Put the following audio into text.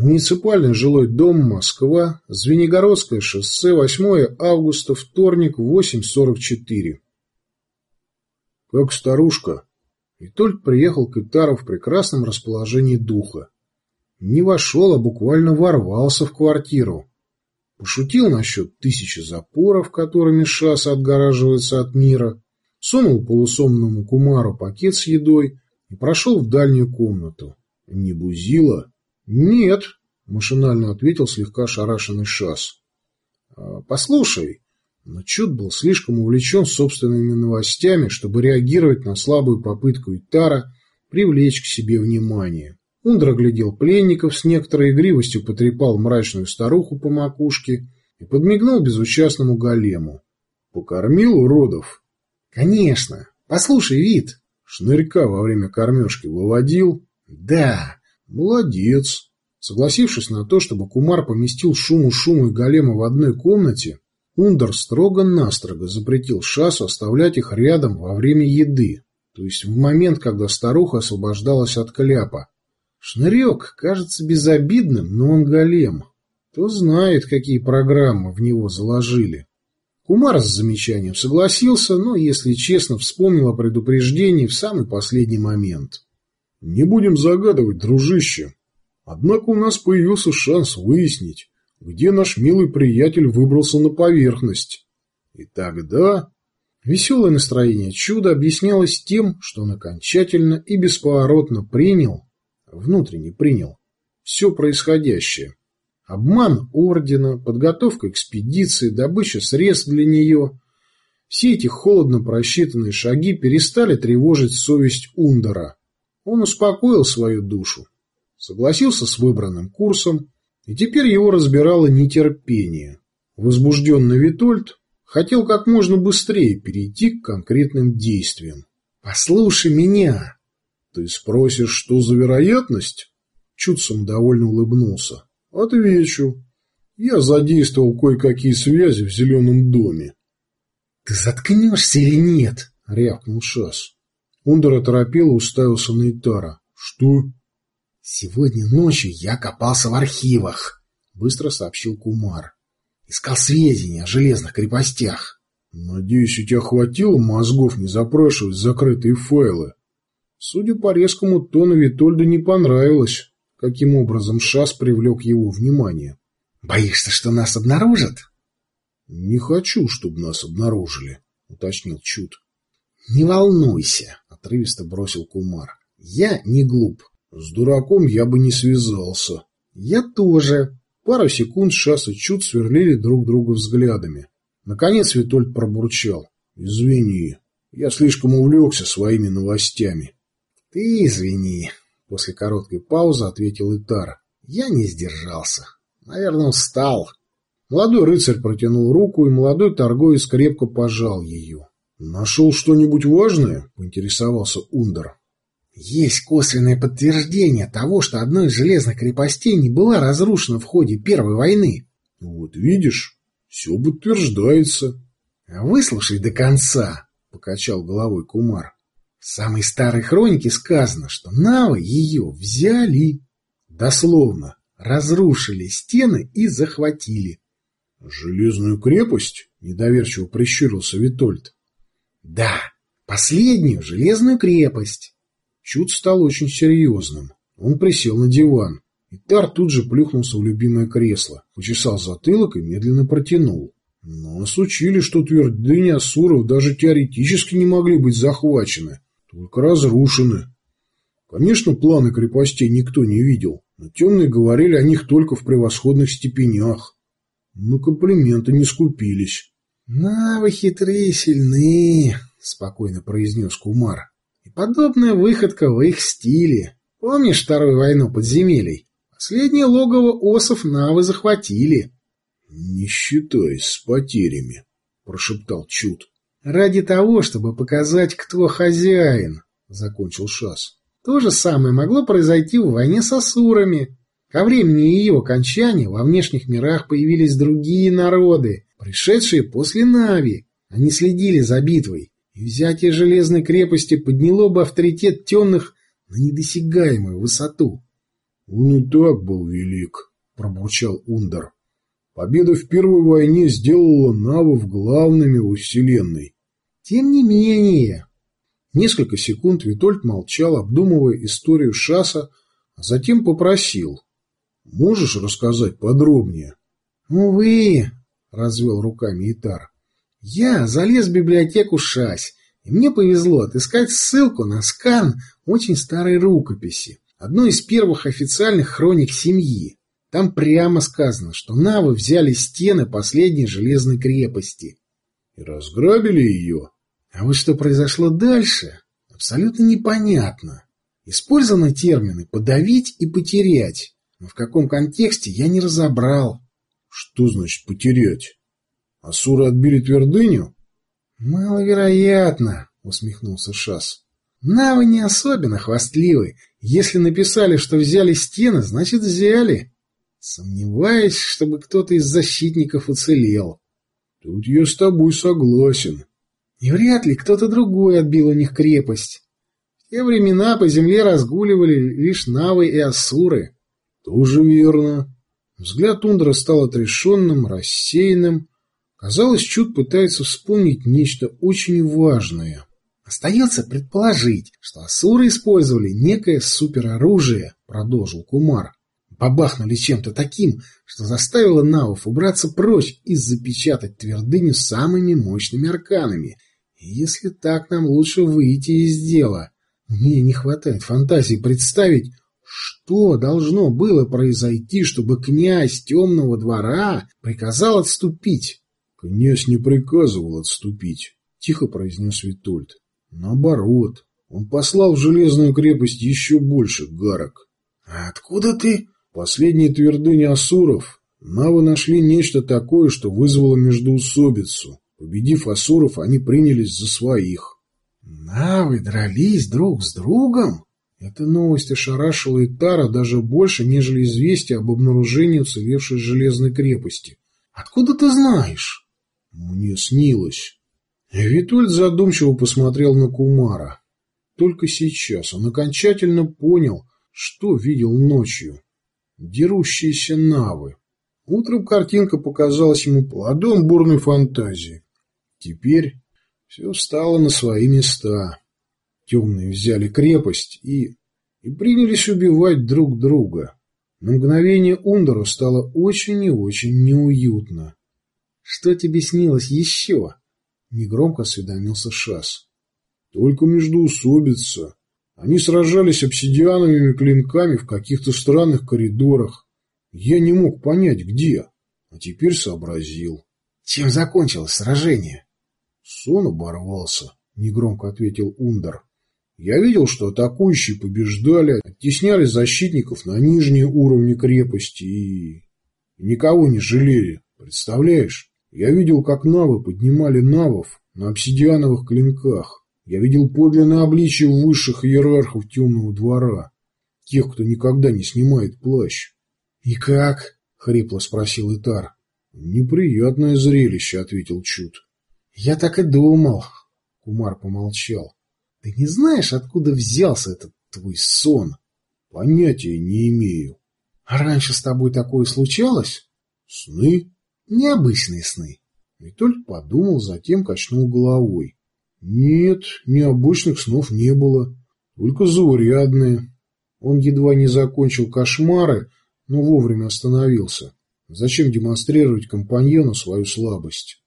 Муниципальный жилой дом Москва, Звенигородское шоссе, 8 августа, вторник, 8.44. Как старушка. И только приехал к Итару в прекрасном расположении духа. Не вошел, а буквально ворвался в квартиру. Пошутил насчет тысячи запоров, которыми Шаса отгораживается от мира, сунул полусомному кумару пакет с едой и прошел в дальнюю комнату. Не бузила? Нет, машинально ответил слегка шарашенный Шас. «А, послушай, но Чуд был слишком увлечен собственными новостями, чтобы реагировать на слабую попытку Итара привлечь к себе внимание. Ундра глядел пленников, с некоторой игривостью потрепал мрачную старуху по макушке и подмигнул безучастному голему. «Покормил уродов?» «Конечно. Послушай, вид». «Шнырька во время кормежки выводил?» «Да». «Молодец». Согласившись на то, чтобы Кумар поместил шуму-шуму и голема в одной комнате, Ундер строго-настрого запретил Шасу оставлять их рядом во время еды, то есть в момент, когда старуха освобождалась от кляпа, Шнырек кажется безобидным, но он голем. Кто знает, какие программы в него заложили. Кумар с замечанием согласился, но, если честно, вспомнил о предупреждении в самый последний момент. «Не будем загадывать, дружище. Однако у нас появился шанс выяснить, где наш милый приятель выбрался на поверхность. И тогда...» Веселое настроение чуда объяснялось тем, что он окончательно и бесповоротно принял внутренне принял все происходящее. Обман ордена, подготовка экспедиции, добыча средств для нее. Все эти холодно просчитанные шаги перестали тревожить совесть Ундера. Он успокоил свою душу, согласился с выбранным курсом, и теперь его разбирало нетерпение. Возбужденный Витольд хотел как можно быстрее перейти к конкретным действиям. «Послушай меня!» Ты спросишь, что за вероятность? Чудсом довольно улыбнулся. Отвечу. Я задействовал кое-какие связи в зеленом доме. Ты заткнешься или нет? Рявкнул Шас. Ундер оторопел и уставился на Итара. Что? Сегодня ночью я копался в архивах, быстро сообщил Кумар. Искал сведения о железных крепостях. Надеюсь, у тебя хватило мозгов не запрашивать закрытые файлы. Судя по резкому тону, Витольду не понравилось, каким образом Шас привлек его внимание. «Боишься, что нас обнаружат?» «Не хочу, чтобы нас обнаружили», — уточнил Чуд. «Не волнуйся», — отрывисто бросил Кумар. «Я не глуп. С дураком я бы не связался». «Я тоже». Пару секунд Шас и Чуд сверлили друг друга взглядами. Наконец Витольд пробурчал. «Извини, я слишком увлекся своими новостями». «Ты извини», — после короткой паузы ответил Итар. «Я не сдержался. Наверное, устал». Молодой рыцарь протянул руку, и молодой торговец крепко пожал ее. «Нашел что-нибудь важное?» — поинтересовался Ундер. «Есть косвенное подтверждение того, что одной из железных крепостей не была разрушена в ходе Первой войны». «Вот видишь, все подтверждается». «Выслушай до конца», — покачал головой Кумар. В самой старой хронике сказано, что навы ее взяли. Дословно, разрушили стены и захватили. — Железную крепость? — недоверчиво прищурился Витольд. — Да, последнюю железную крепость. Чуд стал очень серьезным. Он присел на диван. И Тар тут же плюхнулся в любимое кресло, почесал затылок и медленно протянул. Нас учили, что твердыни Асуров даже теоретически не могли быть захвачены только разрушены. Конечно, планы крепостей никто не видел, но темные говорили о них только в превосходных степенях. На комплименты не скупились. — На, вы хитрые и сильны, — спокойно произнес Кумар. — подобная выходка в их стиле. Помнишь Вторую войну подземелий? Последнее логово осов Навы захватили. — Не считаясь с потерями, — прошептал Чуд. Ради того, чтобы показать, кто хозяин, — закончил Шас. То же самое могло произойти в войне с асурами. Ко времени ее окончания во внешних мирах появились другие народы, пришедшие после Нави. Они следили за битвой, и взятие железной крепости подняло бы авторитет темных на недосягаемую высоту. Он и так был велик, пробурчал Ундер. Победа в Первой войне сделала Навов главными во Вселенной. Тем не менее... Несколько секунд Витольд молчал, обдумывая историю Шаса, а затем попросил. «Можешь рассказать подробнее?» «Увы», — развел руками Итар. «Я залез в библиотеку Шась, и мне повезло отыскать ссылку на скан очень старой рукописи, одной из первых официальных хроник семьи. Там прямо сказано, что навы взяли стены последней железной крепости. И разграбили ее. А вот что произошло дальше, абсолютно непонятно. Использованы термины «подавить» и «потерять», но в каком контексте я не разобрал. Что значит «потерять»? Асуры отбили твердыню? Маловероятно, усмехнулся Шас. Навы не особенно хвастливы. Если написали, что взяли стены, значит взяли. Сомневаюсь, чтобы кто-то из защитников уцелел. Тут я с тобой согласен. И вряд ли кто-то другой отбил у них крепость. В те времена по земле разгуливали лишь навы и асуры. Тоже верно. Взгляд Тундра стал отрешенным, рассеянным. Казалось, Чуд пытается вспомнить нечто очень важное. Остается предположить, что асуры использовали некое супероружие, продолжил Кумар побахнули чем-то таким, что заставило Науф убраться прочь и запечатать твердыню самыми мощными арканами. И если так, нам лучше выйти из дела. Мне не хватает фантазии представить, что должно было произойти, чтобы князь темного двора приказал отступить. — Князь не приказывал отступить, — тихо произнес Витольд. — Наоборот, он послал в железную крепость еще больше гарок. — А откуда ты? Последние твердыни асуров Навы нашли нечто такое, что вызвало междоусобицу. Победив асуров, они принялись за своих. Навы дрались друг с другом? Эта новость ошарашила Итара даже больше, нежели известие об обнаружении уцелевшей железной крепости. Откуда ты знаешь? Мне снилось. Витольд задумчиво посмотрел на Кумара. Только сейчас он окончательно понял, что видел ночью дерущиеся навы. Утром картинка показалась ему плодом бурной фантазии. Теперь все встало на свои места. Темные взяли крепость и... и принялись убивать друг друга. На мгновение Ундеру стало очень и очень неуютно. — Что тебе снилось еще? — негромко осведомился Шас. — Только междуусобица. Они сражались обсидиановыми клинками в каких-то странных коридорах. Я не мог понять, где, а теперь сообразил. Чем закончилось сражение? Сон оборвался, негромко ответил Ундер. Я видел, что атакующие побеждали, оттесняли защитников на нижние уровни крепости и... никого не жалели, представляешь? Я видел, как навы поднимали навов на обсидиановых клинках. Я видел подлинное обличие высших иерархов темного двора, тех, кто никогда не снимает плащ. — И как? — хрипло спросил Итар. — Неприятное зрелище, — ответил Чуд. — Я так и думал. Кумар помолчал. — Ты не знаешь, откуда взялся этот твой сон? — Понятия не имею. — А раньше с тобой такое случалось? — Сны? — Необычные сны. И только подумал, затем качнул головой. Нет, необычных снов не было, только заурядные. Он едва не закончил кошмары, но вовремя остановился. Зачем демонстрировать компаньону свою слабость?